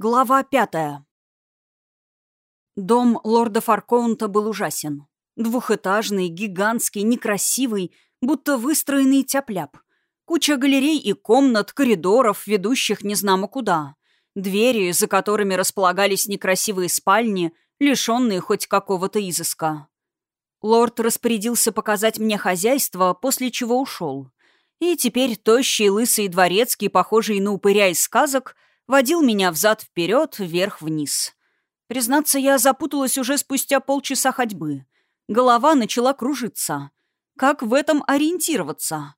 Глава пятая. Дом лорда Фаркоунта был ужасен. Двухэтажный, гигантский, некрасивый, будто выстроенный тяп-ляп. Куча галерей и комнат, коридоров, ведущих незнамо куда. Двери, за которыми располагались некрасивые спальни, лишенные хоть какого-то изыска. Лорд распорядился показать мне хозяйство, после чего ушел. И теперь тощий, лысый дворецкий, похожий на упыря из сказок — водил меня взад-вперед, вверх-вниз. Признаться, я запуталась уже спустя полчаса ходьбы. Голова начала кружиться. Как в этом ориентироваться?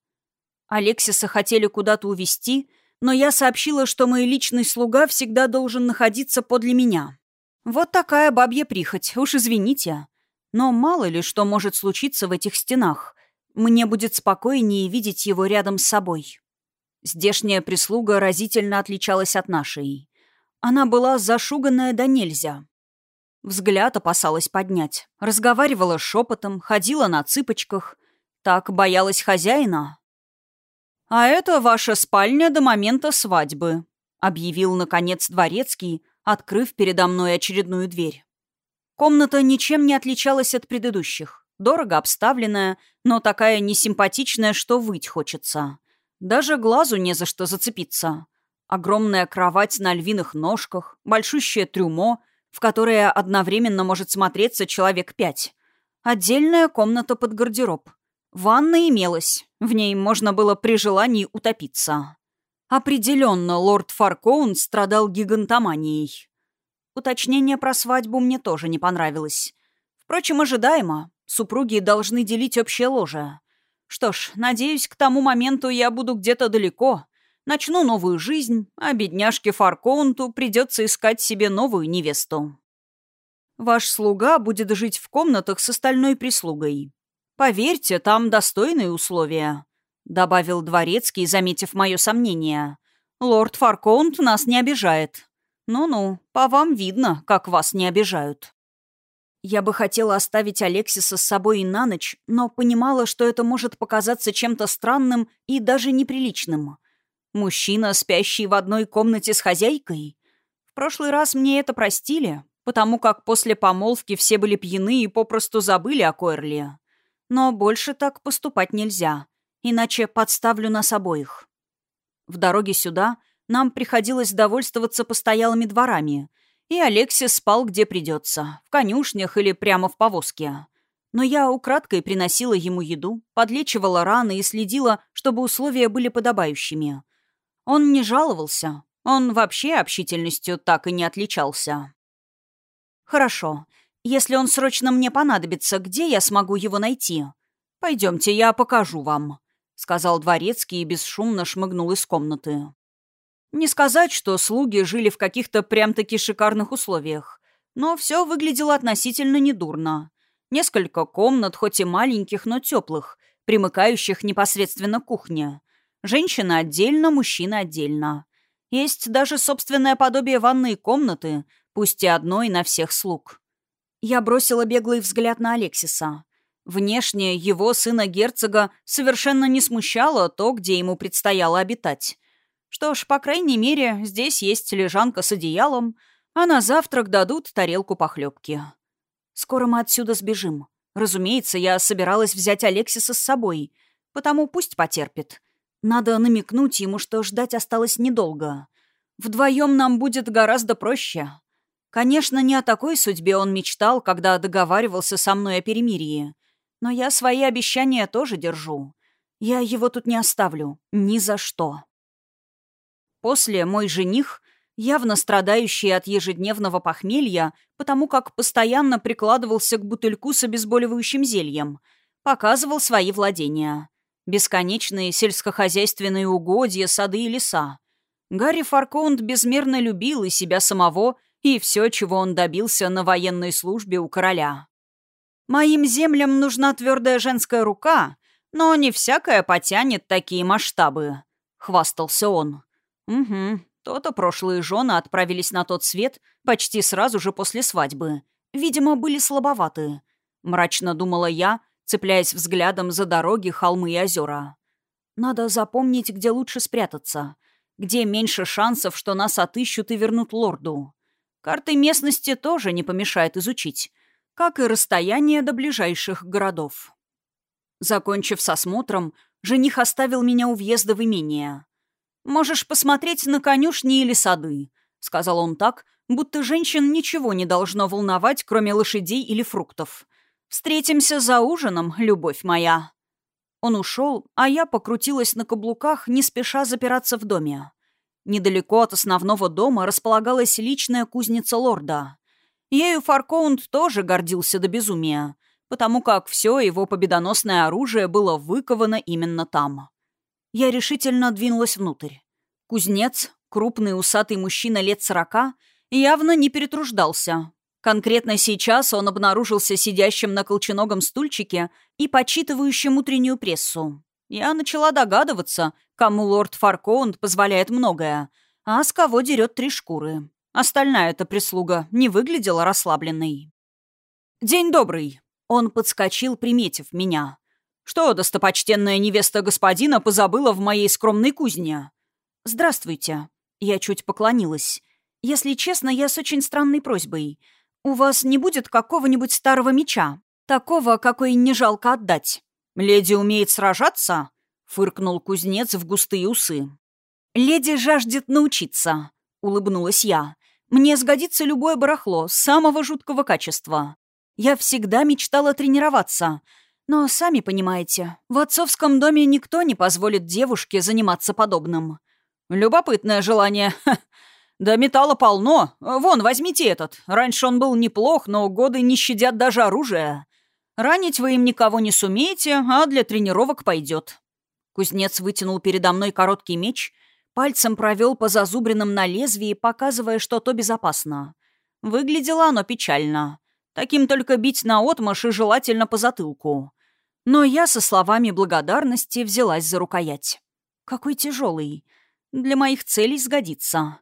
Алексиса хотели куда-то увезти, но я сообщила, что мой личный слуга всегда должен находиться подле меня. Вот такая бабья прихоть, уж извините. Но мало ли что может случиться в этих стенах. Мне будет спокойнее видеть его рядом с собой. Здешняя прислуга разительно отличалась от нашей. Она была зашуганная до нельзя. Взгляд опасалась поднять. Разговаривала шепотом, ходила на цыпочках. Так боялась хозяина. «А это ваша спальня до момента свадьбы», — объявил, наконец, дворецкий, открыв передо мной очередную дверь. Комната ничем не отличалась от предыдущих. Дорого обставленная, но такая несимпатичная, что выть хочется. Даже глазу не за что зацепиться. Огромная кровать на львиных ножках, большущее трюмо, в которое одновременно может смотреться человек пять. Отдельная комната под гардероб. Ванна имелась, в ней можно было при желании утопиться. Определенно, лорд Фаркоун страдал гигантоманией. Уточнение про свадьбу мне тоже не понравилось. Впрочем, ожидаемо. Супруги должны делить общее ложе. Что ж, надеюсь, к тому моменту я буду где-то далеко. Начну новую жизнь, а бедняжке Фаркоунту придется искать себе новую невесту. Ваш слуга будет жить в комнатах с остальной прислугой. Поверьте, там достойные условия», — добавил дворецкий, заметив мое сомнение. «Лорд Фаркоунт нас не обижает». «Ну-ну, по вам видно, как вас не обижают». Я бы хотела оставить Алексиса с собой и на ночь, но понимала, что это может показаться чем-то странным и даже неприличным. Мужчина, спящий в одной комнате с хозяйкой? В прошлый раз мне это простили, потому как после помолвки все были пьяны и попросту забыли о Койрле. Но больше так поступать нельзя, иначе подставлю нас обоих. В дороге сюда нам приходилось довольствоваться постоялыми дворами — и Алексис спал где придется, в конюшнях или прямо в повозке. Но я украдкой приносила ему еду, подлечивала раны и следила, чтобы условия были подобающими. Он не жаловался, он вообще общительностью так и не отличался. «Хорошо. Если он срочно мне понадобится, где я смогу его найти? Пойдемте, я покажу вам», — сказал дворецкий и бесшумно шмыгнул из комнаты. Не сказать, что слуги жили в каких-то прям-таки шикарных условиях, но все выглядело относительно недурно. Несколько комнат, хоть и маленьких, но теплых, примыкающих непосредственно к кухне. Женщина отдельно, мужчина отдельно. Есть даже собственное подобие ванной комнаты, пусть и одной на всех слуг. Я бросила беглый взгляд на Алексиса. Внешне его сына герцога совершенно не смущало то, где ему предстояло обитать. Что ж, по крайней мере, здесь есть лежанка с одеялом, а на завтрак дадут тарелку похлебки. Скоро мы отсюда сбежим. Разумеется, я собиралась взять Алексиса с собой, потому пусть потерпит. Надо намекнуть ему, что ждать осталось недолго. Вдвоем нам будет гораздо проще. Конечно, не о такой судьбе он мечтал, когда договаривался со мной о перемирии. Но я свои обещания тоже держу. Я его тут не оставлю. Ни за что. После мой жених, явно страдающий от ежедневного похмелья, потому как постоянно прикладывался к бутыльку с обезболивающим зельем, показывал свои владения. Бесконечные сельскохозяйственные угодья, сады и леса. Гарри Фаркоунд безмерно любил и себя самого, и все, чего он добился на военной службе у короля. «Моим землям нужна твердая женская рука, но не всякая потянет такие масштабы», — хвастался он. «Угу. То-то прошлые жены отправились на тот свет почти сразу же после свадьбы. Видимо, были слабоваты. Мрачно думала я, цепляясь взглядом за дороги, холмы и озера. Надо запомнить, где лучше спрятаться. где меньше шансов, что нас отыщут и вернут лорду. Карты местности тоже не помешает изучить, как и расстояние до ближайших городов. Закончив с осмотром, жених оставил меня у въезда в имение. «Можешь посмотреть на конюшни или сады», — сказал он так, будто женщин ничего не должно волновать, кроме лошадей или фруктов. «Встретимся за ужином, любовь моя». Он ушел, а я покрутилась на каблуках, не спеша запираться в доме. Недалеко от основного дома располагалась личная кузница лорда. Ею Фаркоунд тоже гордился до безумия, потому как все его победоносное оружие было выковано именно там. Я решительно двинулась внутрь. Кузнец, крупный усатый мужчина лет сорока, явно не перетруждался. Конкретно сейчас он обнаружился сидящим на колченогом стульчике и почитывающим утреннюю прессу. Я начала догадываться, кому лорд Фаркоунд позволяет многое, а с кого дерет три шкуры. Остальная эта прислуга не выглядела расслабленной. «День добрый!» Он подскочил, приметив меня. «Что, достопочтенная невеста господина позабыла в моей скромной кузне?» «Здравствуйте». Я чуть поклонилась. «Если честно, я с очень странной просьбой. У вас не будет какого-нибудь старого меча? Такого, какой не жалко отдать?» «Леди умеет сражаться?» — фыркнул кузнец в густые усы. «Леди жаждет научиться», — улыбнулась я. «Мне сгодится любое барахло, самого жуткого качества. Я всегда мечтала тренироваться, но, сами понимаете, в отцовском доме никто не позволит девушке заниматься подобным. Любопытное желание. Да металла полно. Вон, возьмите этот. Раньше он был неплох, но годы не щадят даже оружия. Ранить вы им никого не сумеете, а для тренировок пойдет. Кузнец вытянул передо мной короткий меч, пальцем провел по зазубринам на лезвии, показывая, что то безопасно. Выглядело оно печально. Таким только бить на отмашь и желательно по затылку. Но я со словами благодарности взялась за рукоять. Какой тяжелый. Для моих целей сгодится.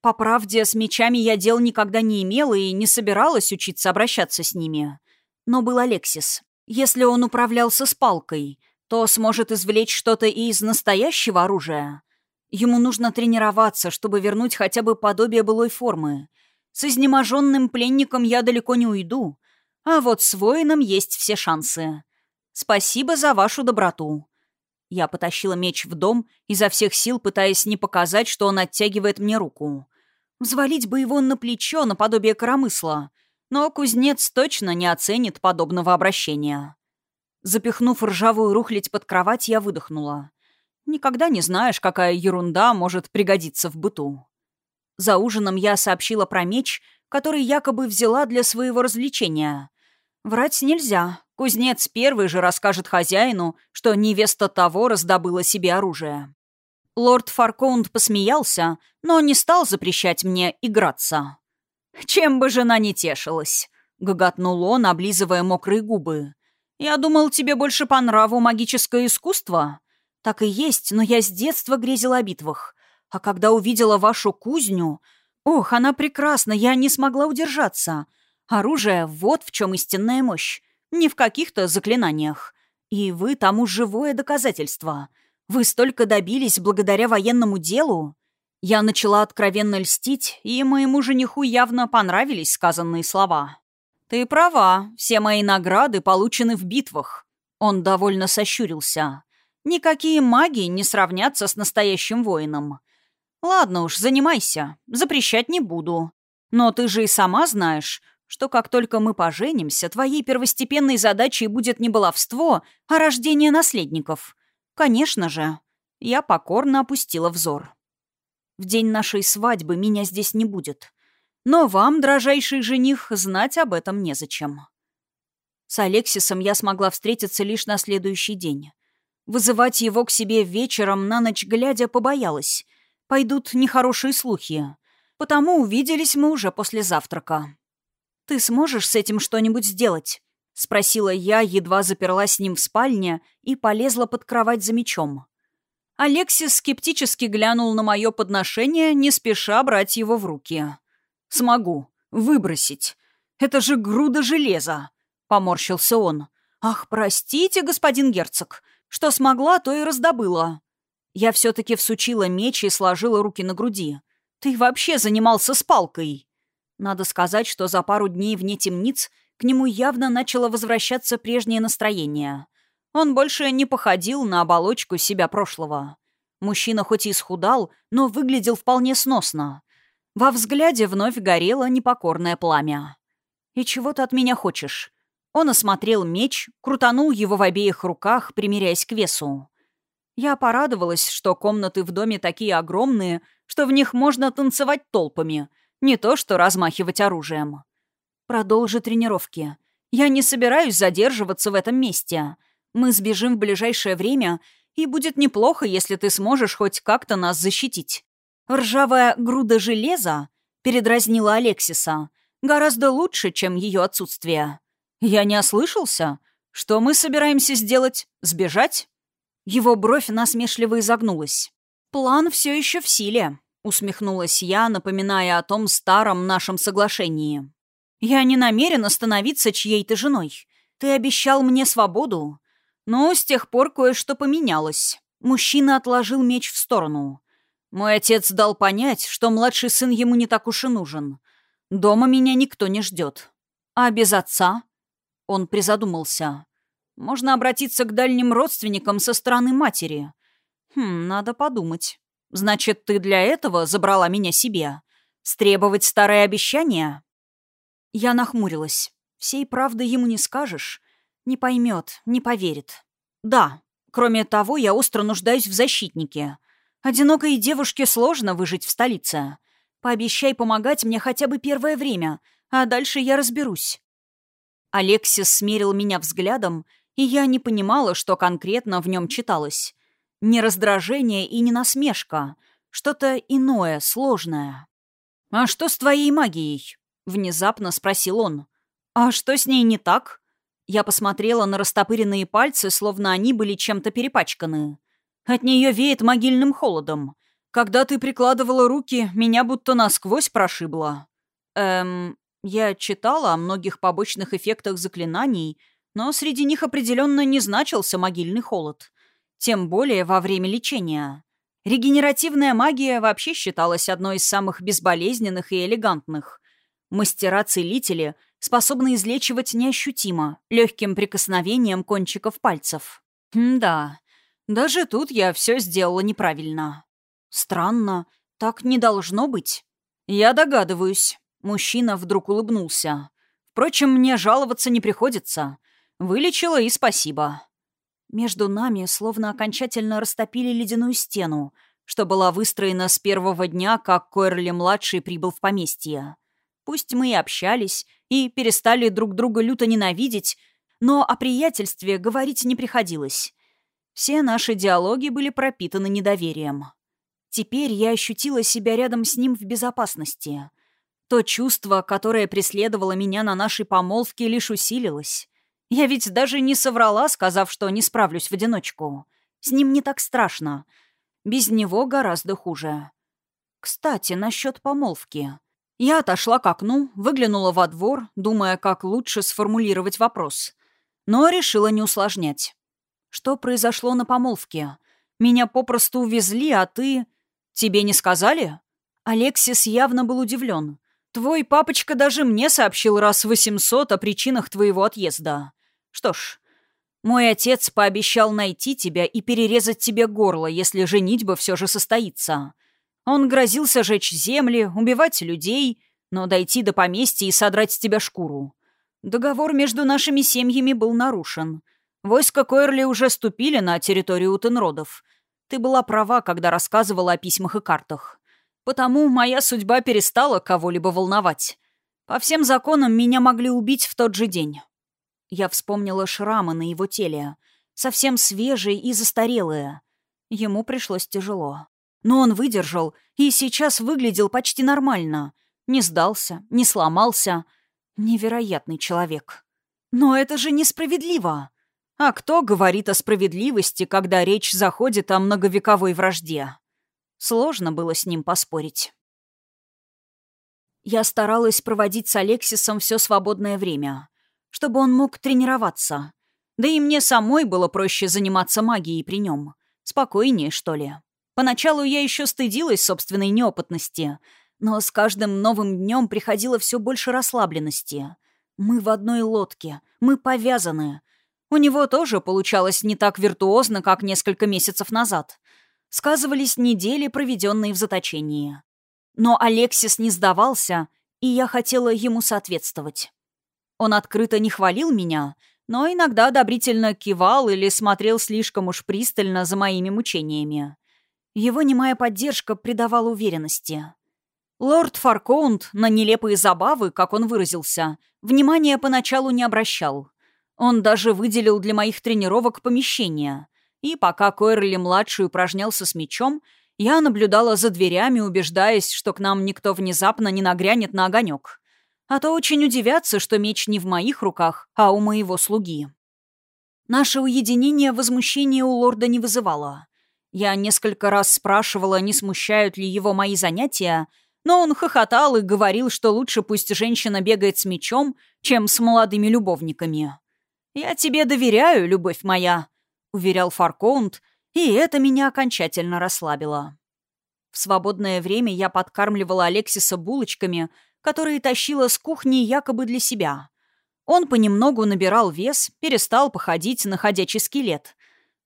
По правде, с мечами я дел никогда не имела и не собиралась учиться обращаться с ними. Но был Алексис. Если он управлялся с палкой, то сможет извлечь что-то и из настоящего оружия. Ему нужно тренироваться, чтобы вернуть хотя бы подобие былой формы. С изнеможенным пленником я далеко не уйду, а вот с воином есть все шансы. Спасибо за вашу доброту». Я потащила меч в дом, изо всех сил пытаясь не показать, что он оттягивает мне руку. Взвалить бы его на плечо, наподобие коромысла. Но кузнец точно не оценит подобного обращения. Запихнув ржавую рухлядь под кровать, я выдохнула. Никогда не знаешь, какая ерунда может пригодиться в быту. За ужином я сообщила про меч, который якобы взяла для своего развлечения. Врать нельзя, Кузнец первый же расскажет хозяину, что невеста того раздобыла себе оружие. Лорд Фаркоунд посмеялся, но не стал запрещать мне играться. «Чем бы жена не тешилась», — гоготнул он, облизывая мокрые губы. «Я думал, тебе больше по нраву магическое искусство?» «Так и есть, но я с детства грезила о битвах. А когда увидела вашу кузню... Ох, она прекрасна, я не смогла удержаться. Оружие — вот в чем истинная мощь. Не в каких-то заклинаниях. И вы тому живое доказательство. Вы столько добились благодаря военному делу. Я начала откровенно льстить, и моему жениху явно понравились сказанные слова. «Ты права, все мои награды получены в битвах». Он довольно сощурился. «Никакие маги не сравнятся с настоящим воином. Ладно уж, занимайся, запрещать не буду. Но ты же и сама знаешь, что как только мы поженимся, твоей первостепенной задачей будет не баловство, а рождение наследников. Конечно же. Я покорно опустила взор. В день нашей свадьбы меня здесь не будет. Но вам, дрожайший жених, знать об этом незачем. С Алексисом я смогла встретиться лишь на следующий день. Вызывать его к себе вечером на ночь глядя побоялась. Пойдут нехорошие слухи. Потому увиделись мы уже после завтрака. «Ты сможешь с этим что-нибудь сделать?» — спросила я, едва заперлась с ним в спальне и полезла под кровать за мечом. Алексис скептически глянул на мое подношение, не спеша брать его в руки. «Смогу. Выбросить. Это же груда железа!» — поморщился он. «Ах, простите, господин герцог. Что смогла, то и раздобыла». Я все-таки всучила меч и сложила руки на груди. «Ты вообще занимался с палкой!» Надо сказать, что за пару дней вне темниц к нему явно начало возвращаться прежнее настроение. Он больше не походил на оболочку себя прошлого. Мужчина хоть и исхудал, но выглядел вполне сносно. Во взгляде вновь горело непокорное пламя. «И чего ты от меня хочешь?» Он осмотрел меч, крутанул его в обеих руках, примиряясь к весу. Я порадовалась, что комнаты в доме такие огромные, что в них можно танцевать толпами, не то что размахивать оружием. Продолжи тренировки. Я не собираюсь задерживаться в этом месте. Мы сбежим в ближайшее время, и будет неплохо, если ты сможешь хоть как-то нас защитить. Ржавая груда железа, передразнила Алексиса, гораздо лучше, чем ее отсутствие. Я не ослышался? Что мы собираемся сделать? Сбежать? Его бровь насмешливо изогнулась. «План все еще в силе», — усмехнулась я, напоминая о том старом нашем соглашении. «Я не намерен становиться чьей-то женой. Ты обещал мне свободу. Но с тех пор кое-что поменялось». Мужчина отложил меч в сторону. Мой отец дал понять, что младший сын ему не так уж и нужен. Дома меня никто не ждет. А без отца? Он призадумался. Можно обратиться к дальним родственникам со стороны матери. Хм, надо подумать. Значит, ты для этого забрала меня себе? Стребовать старое обещание? Я нахмурилась. Всей правды ему не скажешь. Не поймет, не поверит. Да, кроме того, я остро нуждаюсь в защитнике. Одинокой девушке сложно выжить в столице. Пообещай помогать мне хотя бы первое время, а дальше я разберусь. Алексис смерил меня взглядом, и я не понимала, что конкретно в нем читалось. Не раздражение и не насмешка. Что-то иное, сложное. «А что с твоей магией?» — внезапно спросил он. «А что с ней не так?» Я посмотрела на растопыренные пальцы, словно они были чем-то перепачканы. От нее веет могильным холодом. Когда ты прикладывала руки, меня будто насквозь прошибло. Эм, я читала о многих побочных эффектах заклинаний, но среди них определенно не значился могильный холод. Тем более во время лечения. Регенеративная магия вообще считалась одной из самых безболезненных и элегантных. Мастера-целители способны излечивать неощутимо, легким прикосновением кончиков пальцев. М да, даже тут я все сделала неправильно. Странно, так не должно быть. Я догадываюсь. Мужчина вдруг улыбнулся. «Впрочем, мне жаловаться не приходится. Вылечила и спасибо». Между нами словно окончательно растопили ледяную стену, что была выстроена с первого дня, как Койрли-младший прибыл в поместье. Пусть мы и общались, и перестали друг друга люто ненавидеть, но о приятельстве говорить не приходилось. Все наши диалоги были пропитаны недоверием. Теперь я ощутила себя рядом с ним в безопасности. То чувство, которое преследовало меня на нашей помолвке, лишь усилилось. Я ведь даже не соврала, сказав, что не справлюсь в одиночку. С ним не так страшно. Без него гораздо хуже. Кстати, насчет помолвки. Я отошла к окну, выглянула во двор, думая, как лучше сформулировать вопрос. Но решила не усложнять. Что произошло на помолвке? Меня попросту увезли, а ты... Тебе не сказали? Алексис явно был удивлен. Твой папочка даже мне сообщил раз восемьсот о причинах твоего отъезда. Что ж, мой отец пообещал найти тебя и перерезать тебе горло, если женитьба все же состоится. Он грозился жечь земли, убивать людей, но дойти до поместья и содрать с тебя шкуру. Договор между нашими семьями был нарушен. Войска Койрли уже ступили на территорию Утенродов. Ты была права, когда рассказывала о письмах и картах. Потому моя судьба перестала кого-либо волновать. По всем законам меня могли убить в тот же день. Я вспомнила шрамы на его теле, совсем свежие и застарелые. Ему пришлось тяжело. Но он выдержал и сейчас выглядел почти нормально. Не сдался, не сломался. Невероятный человек. Но это же несправедливо. А кто говорит о справедливости, когда речь заходит о многовековой вражде? Сложно было с ним поспорить. Я старалась проводить с Алексисом все свободное время, чтобы он мог тренироваться. Да и мне самой было проще заниматься магией при нем. Спокойнее, что ли. Поначалу я еще стыдилась собственной неопытности, но с каждым новым днем приходило все больше расслабленности. Мы в одной лодке, мы повязаны. У него тоже получалось не так виртуозно, как несколько месяцев назад. Сказывались недели, проведенные в заточении. Но Алексис не сдавался, и я хотела ему соответствовать. Он открыто не хвалил меня, но иногда одобрительно кивал или смотрел слишком уж пристально за моими мучениями. Его немая поддержка придавала уверенности. Лорд Фаркоунд на нелепые забавы, как он выразился, внимания поначалу не обращал. Он даже выделил для моих тренировок помещение. И пока Койерли-младший упражнялся с мечом, я наблюдала за дверями, убеждаясь, что к нам никто внезапно не нагрянет на огонек. А то очень удивятся, что меч не в моих руках, а у моего слуги. Наше уединение возмущения у лорда не вызывало. Я несколько раз спрашивала, не смущают ли его мои занятия, но он хохотал и говорил, что лучше пусть женщина бегает с мечом, чем с молодыми любовниками. «Я тебе доверяю, любовь моя», — уверял Фаркоунд, и это меня окончательно расслабило. В свободное время я подкармливала Алексиса булочками — которые тащила с кухни якобы для себя. Он понемногу набирал вес, перестал походить на ходячий скелет.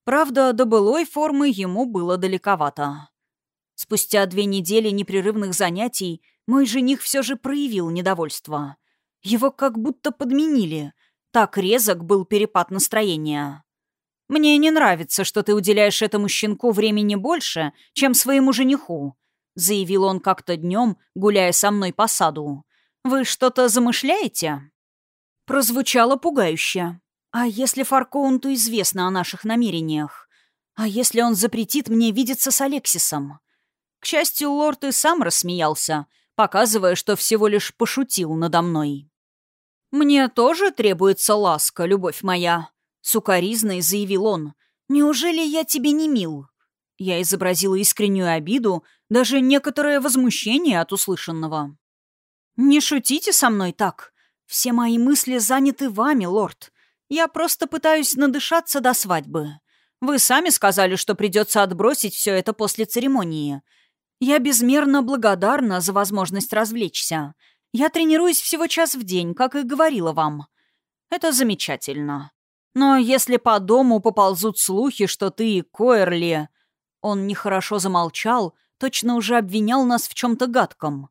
Правда, до былой формы ему было далековато. Спустя две недели непрерывных занятий мой жених все же проявил недовольство. Его как будто подменили. Так резок был перепад настроения. «Мне не нравится, что ты уделяешь этому щенку времени больше, чем своему жениху», — заявил он как-то днем, гуляя со мной по саду. «Вы что-то замышляете?» Прозвучало пугающе. «А если Фаркоунту известно о наших намерениях? А если он запретит мне видеться с Алексисом?» К счастью, лорд и сам рассмеялся, показывая, что всего лишь пошутил надо мной. «Мне тоже требуется ласка, любовь моя», — сукоризной заявил он. «Неужели я тебе не мил?» Я изобразила искреннюю обиду, даже некоторое возмущение от услышанного. «Не шутите со мной так. Все мои мысли заняты вами, лорд. Я просто пытаюсь надышаться до свадьбы. Вы сами сказали, что придется отбросить все это после церемонии. Я безмерно благодарна за возможность развлечься. Я тренируюсь всего час в день, как и говорила вам. Это замечательно. Но если по дому поползут слухи, что ты и Койерли он нехорошо замолчал, точно уже обвинял нас в чем-то гадком.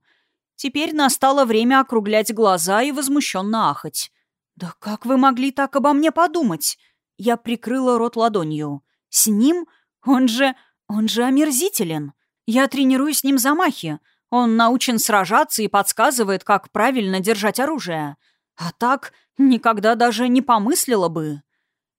Теперь настало время округлять глаза и возмущенно ахать. «Да как вы могли так обо мне подумать?» Я прикрыла рот ладонью. «С ним? Он же... он же омерзителен. Я тренирую с ним замахи. Он научен сражаться и подсказывает, как правильно держать оружие. А так никогда даже не помыслила бы.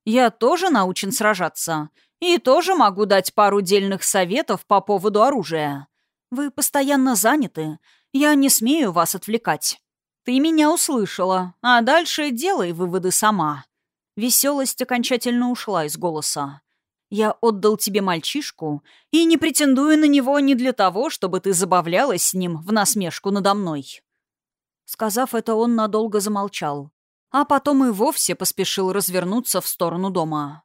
Я тоже научен сражаться. И тоже могу дать пару дельных советов по поводу оружия. Вы постоянно заняты. Я не смею вас отвлекать. Ты меня услышала, а дальше делай выводы сама. Веселость окончательно ушла из голоса. Я отдал тебе мальчишку и не претендую на него не для того, чтобы ты забавлялась с ним в насмешку надо мной». Сказав это, он надолго замолчал, а потом и вовсе поспешил развернуться в сторону дома.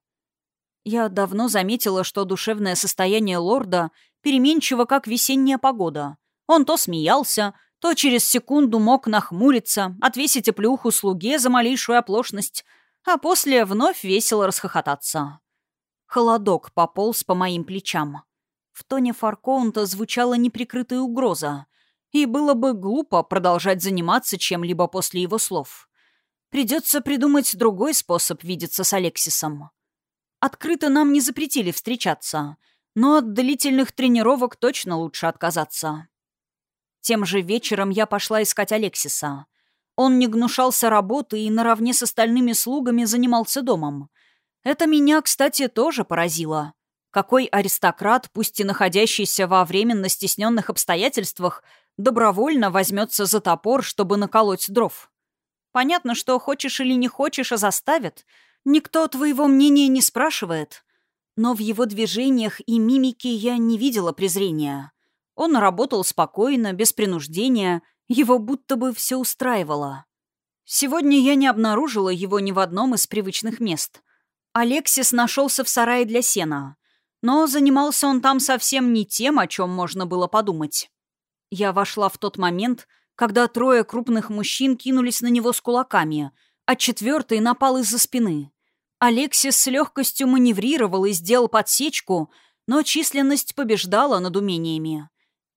Я давно заметила, что душевное состояние лорда переменчиво, как весенняя погода. Он то смеялся, то через секунду мог нахмуриться, отвесить оплеуху слуге за малейшую оплошность, а после вновь весело расхохотаться. Холодок пополз по моим плечам. В тоне Фаркоунта звучала неприкрытая угроза, и было бы глупо продолжать заниматься чем-либо после его слов. Придется придумать другой способ видеться с Алексисом. Открыто нам не запретили встречаться, но от длительных тренировок точно лучше отказаться. Тем же вечером я пошла искать Алексиса. Он не гнушался работы и наравне с остальными слугами занимался домом. Это меня, кстати, тоже поразило. Какой аристократ, пусть и находящийся во временно стесненных обстоятельствах, добровольно возьмется за топор, чтобы наколоть дров? Понятно, что хочешь или не хочешь, а заставят — Никто твоего мнения не спрашивает. Но в его движениях и мимике я не видела презрения. Он работал спокойно, без принуждения, его будто бы все устраивало. Сегодня я не обнаружила его ни в одном из привычных мест. Алексис нашелся в сарае для сена. Но занимался он там совсем не тем, о чем можно было подумать. Я вошла в тот момент, когда трое крупных мужчин кинулись на него с кулаками, а четвертый напал из-за спины. Алексис с легкостью маневрировал и сделал подсечку, но численность побеждала над умениями.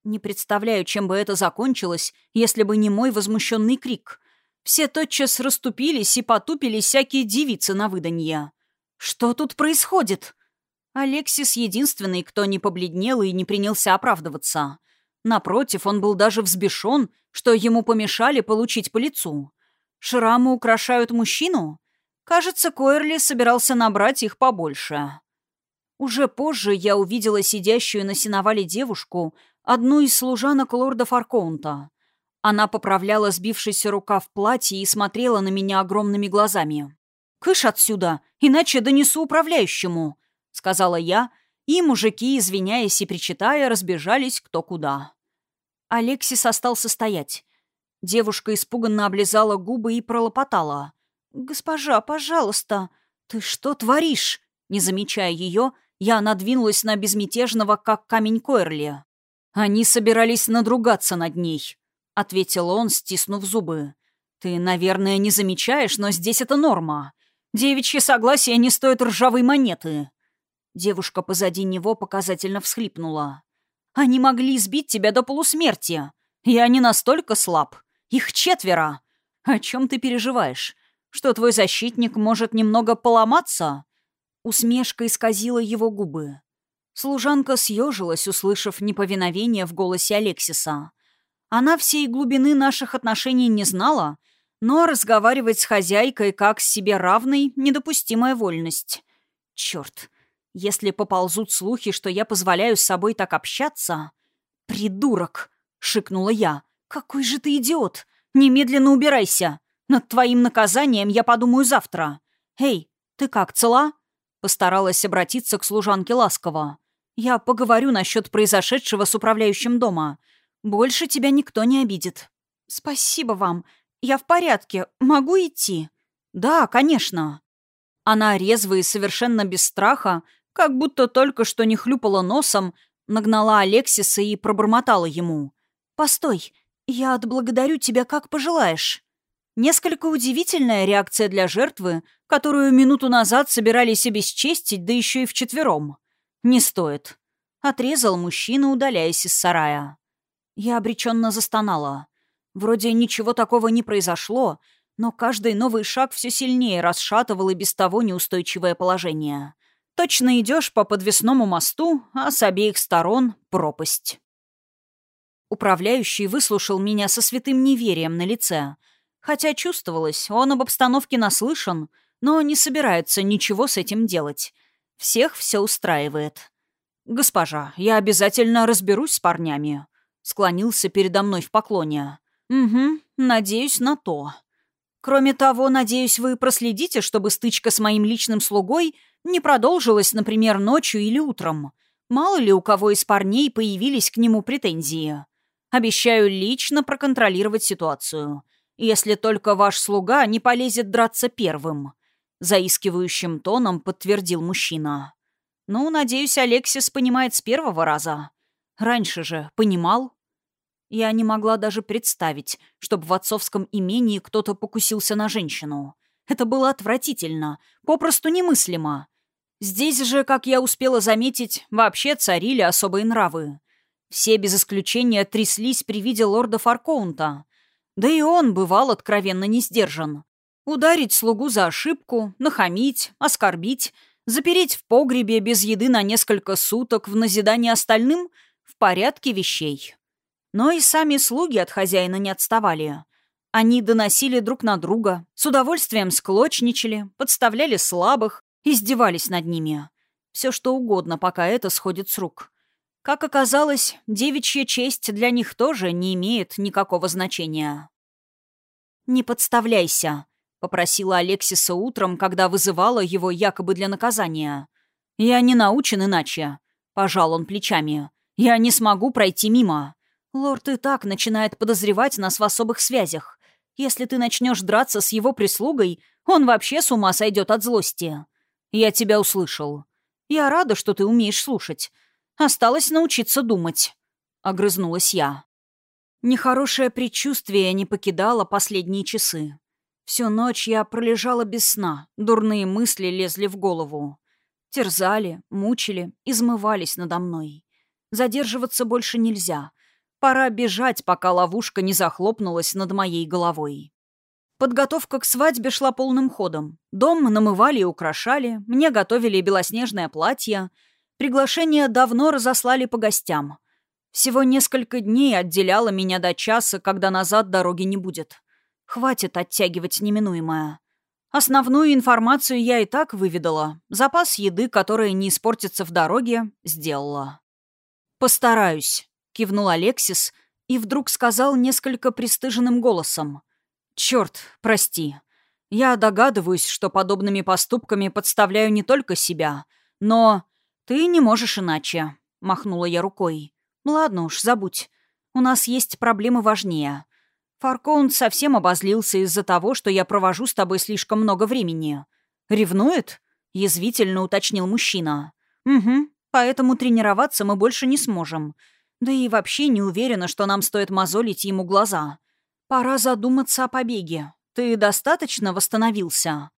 Не представляю, чем бы это закончилось, если бы не мой возмущенный крик. Все тотчас расступились и потупились всякие девицы на выданье. «Что тут происходит?» Алексис единственный, кто не побледнел и не принялся оправдываться. Напротив, он был даже взбешен, что ему помешали получить по лицу. Шрамы украшают мужчину? Кажется, Койерли собирался набрать их побольше. Уже позже я увидела сидящую на сеновале девушку, одну из служанок лорда Фаркоунта. Она поправляла сбившийся рука в платье и смотрела на меня огромными глазами. «Кыш отсюда, иначе донесу управляющему», — сказала я, и мужики, извиняясь и причитая, разбежались кто куда. Алексис остался стоять. Девушка испуганно облизала губы и пролопотала. «Госпожа, пожалуйста, ты что творишь?» Не замечая ее, я надвинулась на безмятежного, как камень Койрли. «Они собирались надругаться над ней», — ответил он, стиснув зубы. «Ты, наверное, не замечаешь, но здесь это норма. Девичье согласие не стоит ржавой монеты». Девушка позади него показательно всхлипнула. «Они могли избить тебя до полусмерти. Я не настолько слаб. Их четверо. О чем ты переживаешь? Что твой защитник может немного поломаться?» Усмешка исказила его губы. Служанка съежилась, услышав неповиновение в голосе Алексиса. Она всей глубины наших отношений не знала, но разговаривать с хозяйкой как с себе равной — недопустимая вольность. Черт, если поползут слухи, что я позволяю с собой так общаться... «Придурок!» — шикнула я. «Какой же ты идиот! Немедленно убирайся! Над твоим наказанием я подумаю завтра. Эй, ты как, цела?» Постаралась обратиться к служанке ласково. «Я поговорю насчет произошедшего с управляющим дома. Больше тебя никто не обидит». «Спасибо вам. Я в порядке. Могу идти?» «Да, конечно». Она резво и совершенно без страха, как будто только что не хлюпала носом, нагнала Алексиса и пробормотала ему. «Постой, я отблагодарю тебя, как пожелаешь». Несколько удивительная реакция для жертвы, которую минуту назад собирались обесчестить, да еще и вчетвером. «Не стоит», — отрезал мужчина, удаляясь из сарая. Я обреченно застонала. Вроде ничего такого не произошло, но каждый новый шаг все сильнее расшатывал и без того неустойчивое положение. Точно идешь по подвесному мосту, а с обеих сторон — пропасть. Управляющий выслушал меня со святым неверием на лице — Хотя чувствовалось, он об обстановке наслышан, но не собирается ничего с этим делать. Всех все устраивает. «Госпожа, я обязательно разберусь с парнями», — склонился передо мной в поклоне. «Угу, надеюсь на то. Кроме того, надеюсь, вы проследите, чтобы стычка с моим личным слугой не продолжилась, например, ночью или утром. Мало ли у кого из парней появились к нему претензии. Обещаю лично проконтролировать ситуацию если только ваш слуга не полезет драться первым», — заискивающим тоном подтвердил мужчина. «Ну, надеюсь, Алексис понимает с первого раза. Раньше же понимал?» Я не могла даже представить, чтобы в отцовском имении кто-то покусился на женщину. Это было отвратительно, попросту немыслимо. Здесь же, как я успела заметить, вообще царили особые нравы. Все без исключения тряслись при виде лорда Фаркоунта. Да и он бывал откровенно не сдержан. Ударить слугу за ошибку, нахамить, оскорбить, запереть в погребе без еды на несколько суток в назидание остальным — в порядке вещей. Но и сами слуги от хозяина не отставали. Они доносили друг на друга, с удовольствием склочничали, подставляли слабых, издевались над ними. Все что угодно, пока это сходит с рук. Как оказалось, девичья честь для них тоже не имеет никакого значения. «Не подставляйся», — попросила Алексиса утром, когда вызывала его якобы для наказания. «Я не научен иначе», — пожал он плечами. «Я не смогу пройти мимо. Лорд и так начинает подозревать нас в особых связях. Если ты начнешь драться с его прислугой, он вообще с ума сойдет от злости. Я тебя услышал. Я рада, что ты умеешь слушать. Осталось научиться думать», — огрызнулась я. Нехорошее предчувствие не покидало последние часы. Всю ночь я пролежала без сна, дурные мысли лезли в голову. Терзали, мучили, измывались надо мной. Задерживаться больше нельзя. Пора бежать, пока ловушка не захлопнулась над моей головой. Подготовка к свадьбе шла полным ходом. Дом намывали и украшали, мне готовили белоснежное платье. Приглашения давно разослали по гостям. Всего несколько дней отделяло меня до часа, когда назад дороги не будет. Хватит оттягивать неминуемое. Основную информацию я и так выведала. Запас еды, которая не испортится в дороге, сделала. «Постараюсь», — кивнул Алексис и вдруг сказал несколько пристыженным голосом. «Черт, прости. Я догадываюсь, что подобными поступками подставляю не только себя, но ты не можешь иначе», — махнула я рукой. «Ладно уж, забудь. У нас есть проблемы важнее. Фаркоун совсем обозлился из-за того, что я провожу с тобой слишком много времени. Ревнует?» — язвительно уточнил мужчина. «Угу, поэтому тренироваться мы больше не сможем. Да и вообще не уверена, что нам стоит мозолить ему глаза. «Пора задуматься о побеге. Ты достаточно восстановился?»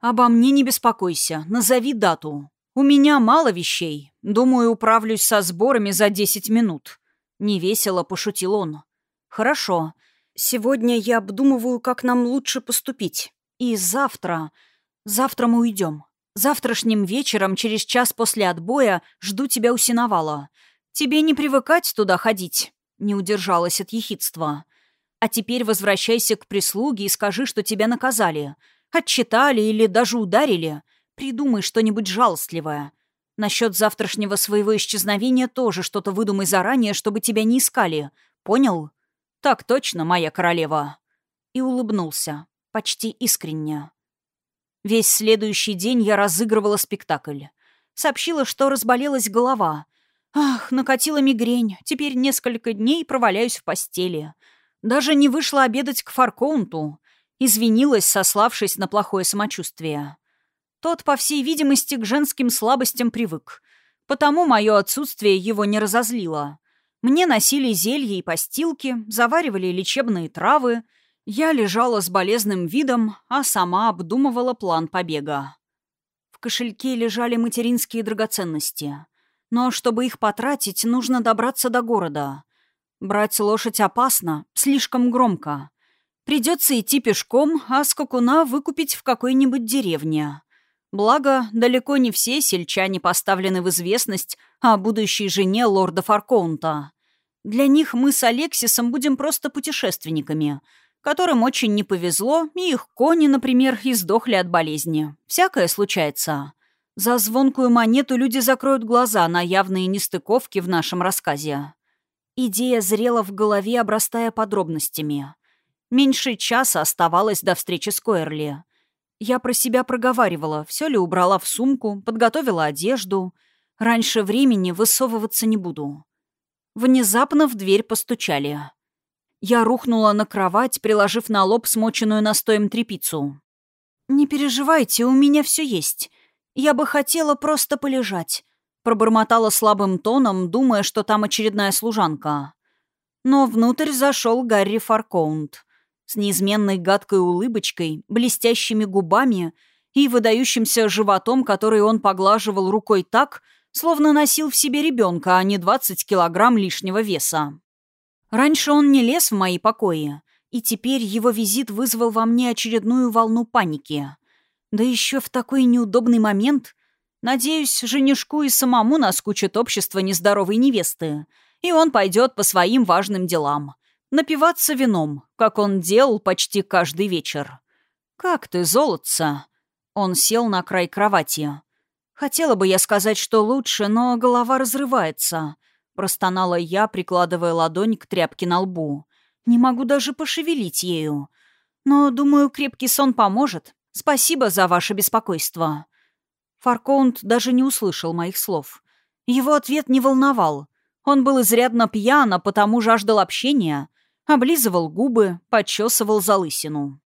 «Обо мне не беспокойся. Назови дату. У меня мало вещей. Думаю, управлюсь со сборами за десять минут». Невесело пошутил он. «Хорошо. Сегодня я обдумываю, как нам лучше поступить. И завтра... Завтра мы уйдем. Завтрашним вечером, через час после отбоя, жду тебя у сеновала. Тебе не привыкать туда ходить?» Не удержалась от ехидства. А теперь возвращайся к прислуге и скажи, что тебя наказали. Отчитали или даже ударили. Придумай что-нибудь жалостливое. Насчет завтрашнего своего исчезновения тоже что-то выдумай заранее, чтобы тебя не искали. Понял? Так точно, моя королева. И улыбнулся. Почти искренне. Весь следующий день я разыгрывала спектакль. Сообщила, что разболелась голова. Ах, накатила мигрень. Теперь несколько дней проваляюсь в постели. Даже не вышла обедать к Фаркоунту. Извинилась, сославшись на плохое самочувствие. Тот, по всей видимости, к женским слабостям привык. Потому мое отсутствие его не разозлило. Мне носили зелья и постилки, заваривали лечебные травы. Я лежала с болезным видом, а сама обдумывала план побега. В кошельке лежали материнские драгоценности. Но чтобы их потратить, нужно добраться до города. Брать лошадь опасно, слишком громко. Придется идти пешком, а скакуна выкупить в какой-нибудь деревне. Благо, далеко не все сельчане поставлены в известность о будущей жене лорда Фаркоунта. Для них мы с Алексисом будем просто путешественниками, которым очень не повезло, и их кони, например, издохли от болезни. Всякое случается. За звонкую монету люди закроют глаза на явные нестыковки в нашем рассказе. Идея зрела в голове, обрастая подробностями. Меньше часа оставалось до встречи с Койерли. Я про себя проговаривала, все ли убрала в сумку, подготовила одежду. Раньше времени высовываться не буду. Внезапно в дверь постучали. Я рухнула на кровать, приложив на лоб смоченную настоем трепицу. «Не переживайте, у меня все есть. Я бы хотела просто полежать. Пробормотала слабым тоном, думая, что там очередная служанка. Но внутрь зашел Гарри Фаркоунт с неизменной гадкой улыбочкой, блестящими губами и выдающимся животом, который он поглаживал рукой так, словно носил в себе ребенка, а не 20 килограмм лишнего веса. Раньше он не лез в мои покои, и теперь его визит вызвал во мне очередную волну паники. Да еще в такой неудобный момент, Надеюсь, женишку и самому наскучит общество нездоровой невесты, и он пойдет по своим важным делам. Напиваться вином, как он делал почти каждый вечер. «Как ты, золотца?» Он сел на край кровати. «Хотела бы я сказать, что лучше, но голова разрывается», — простонала я, прикладывая ладонь к тряпке на лбу. «Не могу даже пошевелить ею. Но, думаю, крепкий сон поможет. Спасибо за ваше беспокойство». Фаркоунд даже не услышал моих слов. Его ответ не волновал. Он был изрядно пьян, а потому жаждал общения, облизывал губы, подчесывал залысину.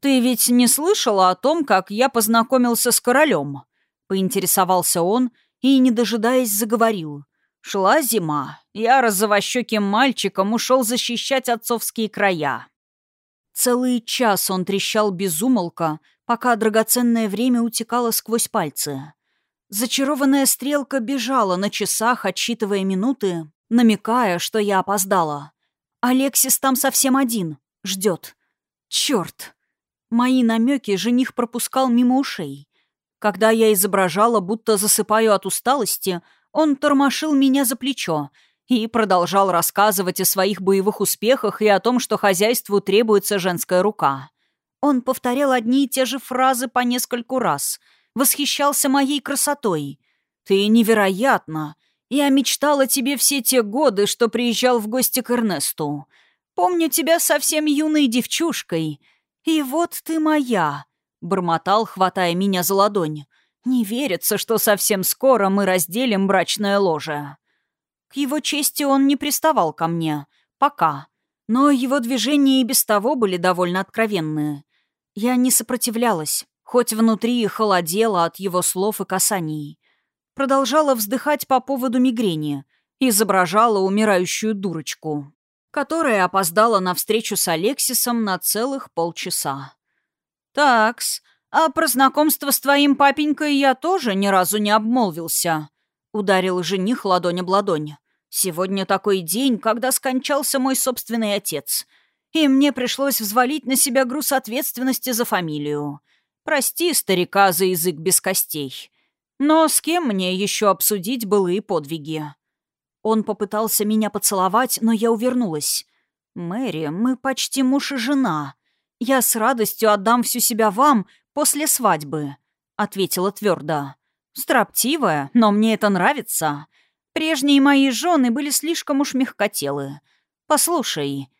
«Ты ведь не слышала о том, как я познакомился с королем?» Поинтересовался он и, не дожидаясь, заговорил. Шла зима. Я розовощеким мальчиком ушел защищать отцовские края. Целый час он трещал без умолка, пока драгоценное время утекало сквозь пальцы. Зачарованная стрелка бежала на часах, отсчитывая минуты, намекая, что я опоздала. Алексис там совсем один. Ждет. Черт! Мои намеки жених пропускал мимо ушей. Когда я изображала, будто засыпаю от усталости, он тормошил меня за плечо и продолжал рассказывать о своих боевых успехах и о том, что хозяйству требуется женская рука. Он повторял одни и те же фразы по нескольку раз, восхищался моей красотой. «Ты невероятна! Я мечтала о тебе все те годы, что приезжал в гости к Эрнесту. Помню тебя совсем юной девчушкой. И вот ты моя!» — бормотал, хватая меня за ладонь. «Не верится, что совсем скоро мы разделим брачное ложе». К его чести он не приставал ко мне. Пока. Но его движения и без того были довольно откровенные. Я не сопротивлялась, хоть внутри и холодела от его слов и касаний. Продолжала вздыхать по поводу мигрени, изображала умирающую дурочку, которая опоздала на встречу с Алексисом на целых полчаса. «Такс, а про знакомство с твоим папенькой я тоже ни разу не обмолвился», — ударил жених ладонь об ладонь. «Сегодня такой день, когда скончался мой собственный отец, и мне пришлось взвалить на себя груз ответственности за фамилию. Прости, старика, за язык без костей. Но с кем мне еще обсудить былые подвиги?» Он попытался меня поцеловать, но я увернулась. «Мэри, мы почти муж и жена. Я с радостью отдам всю себя вам после свадьбы», — ответила твердо. «Строптивая, но мне это нравится. Прежние мои жены были слишком уж мягкотелы. Послушай».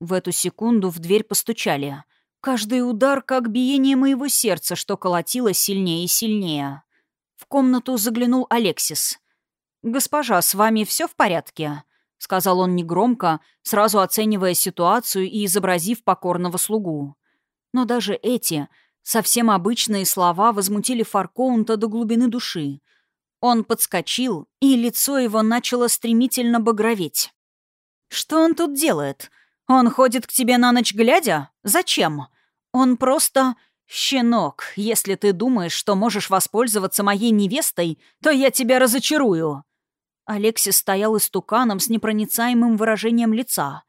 В эту секунду в дверь постучали. Каждый удар, как биение моего сердца, что колотило сильнее и сильнее. В комнату заглянул Алексис. «Госпожа, с вами все в порядке?» — сказал он негромко, сразу оценивая ситуацию и изобразив покорного слугу. Но даже эти, совсем обычные слова возмутили Фаркоунта до глубины души. Он подскочил, и лицо его начало стремительно багроветь. «Что он тут делает? Он ходит к тебе на ночь глядя? Зачем? Он просто...» «Щенок, если ты думаешь, что можешь воспользоваться моей невестой, то я тебя разочарую!» Алексис стоял истуканом с непроницаемым выражением лица.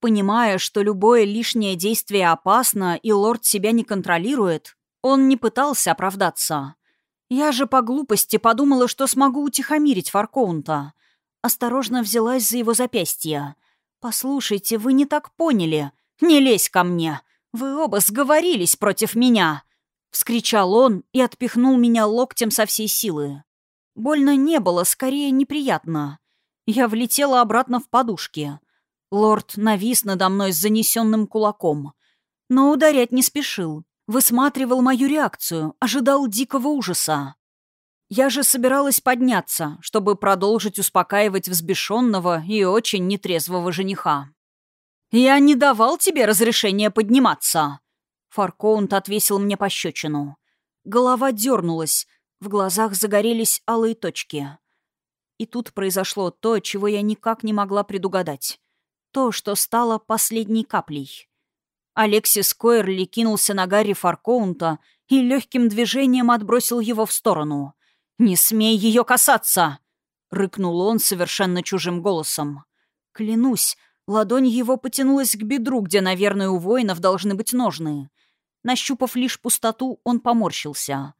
Понимая, что любое лишнее действие опасно и лорд себя не контролирует, он не пытался оправдаться. Я же по глупости подумала, что смогу утихомирить Фаркоунта. Осторожно взялась за его запястье. «Послушайте, вы не так поняли. Не лезь ко мне. Вы оба сговорились против меня!» Вскричал он и отпихнул меня локтем со всей силы. Больно не было, скорее неприятно. Я влетела обратно в подушки. Лорд навис надо мной с занесенным кулаком. Но ударять не спешил. Высматривал мою реакцию, ожидал дикого ужаса. Я же собиралась подняться, чтобы продолжить успокаивать взбешенного и очень нетрезвого жениха. «Я не давал тебе разрешения подниматься!» Фаркоунт отвесил мне пощечину. Голова дернулась, в глазах загорелись алые точки. И тут произошло то, чего я никак не могла предугадать. То, что стало последней каплей. Алексис Койерли кинулся на Гарри Фаркоунта и легким движением отбросил его в сторону. «Не смей ее касаться!» — рыкнул он совершенно чужим голосом. Клянусь, ладонь его потянулась к бедру, где, наверное, у воинов должны быть ножны. Нащупав лишь пустоту, он поморщился.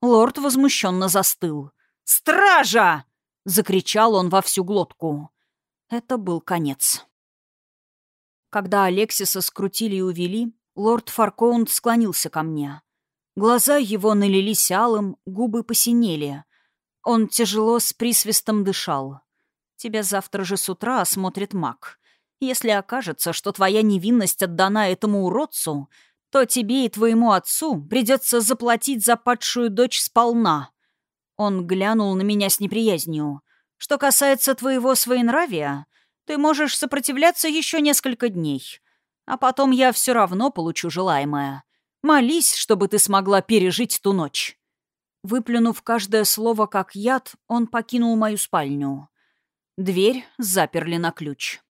Лорд возмущенно застыл. «Стража!» — закричал он во всю глотку. Это был конец. Когда Алексиса скрутили и увели, лорд Фаркоунд склонился ко мне. Глаза его налились алым, губы посинели. Он тяжело с присвистом дышал. «Тебя завтра же с утра осмотрит маг. Если окажется, что твоя невинность отдана этому уродцу, то тебе и твоему отцу придется заплатить за падшую дочь сполна». Он глянул на меня с неприязнью. «Что касается твоего своенравия, ты можешь сопротивляться еще несколько дней. А потом я все равно получу желаемое. Молись, чтобы ты смогла пережить ту ночь». Выплюнув каждое слово как яд, он покинул мою спальню. Дверь заперли на ключ.